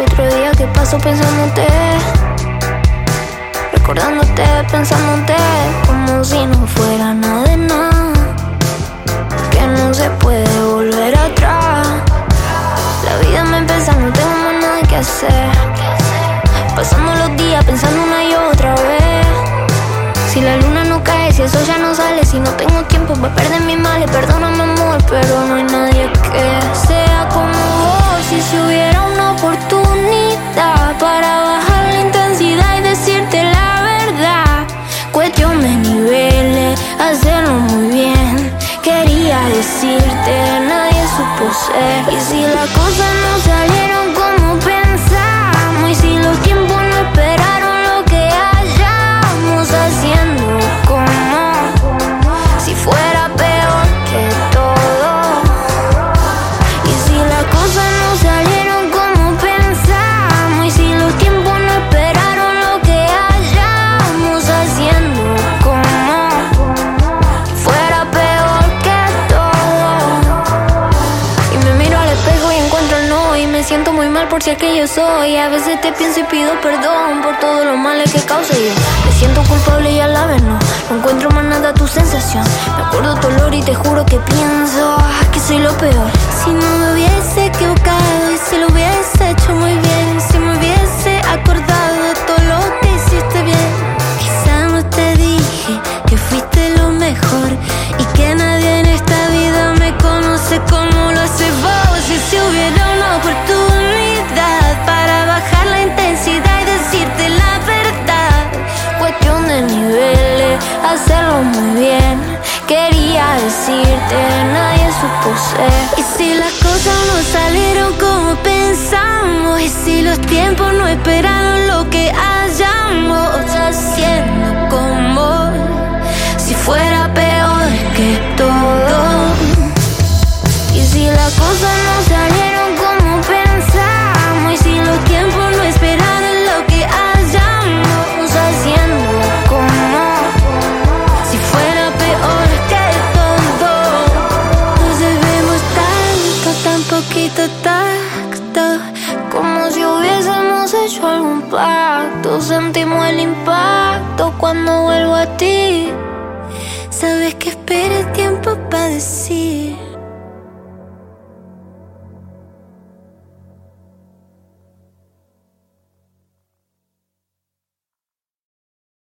Otro día que paso pensándote, recordándote, pensándote, como si no fuera nada de nada, que no se puede volver atrás. La vida me empieza, no tengo más nada que hacer. Pasando los días pensando una y otra vez. Si la luna no cae, si eso ya no sale, si no tengo tiempo para perder mis males, perdóname amor, pero no hay nadie que sea como decirte, nadie supo ser. Y si las cosas no salieron siento muy mal por si es que yo soy. A veces te pienso y pido perdón por todos los males que causé yo. Me siento culpable y a la vez no. No encuentro más nada tu sensación. Me acuerdo tu olor y te juro que pienso ah, que soy lo peor. Si no me hubiese niveles, hacerlo muy bien. Quería decirte, nadie supo ser. Y si las cosas no salieron como pensamos Y si los tiempos no esperaron lo que hayamos Haciendo como si fuera peor que todo Y si las cosas no como si hubiésemos hecho algún pacto. Sentimos el impacto cuando vuelvo a ti. Sabes que espera el tiempo para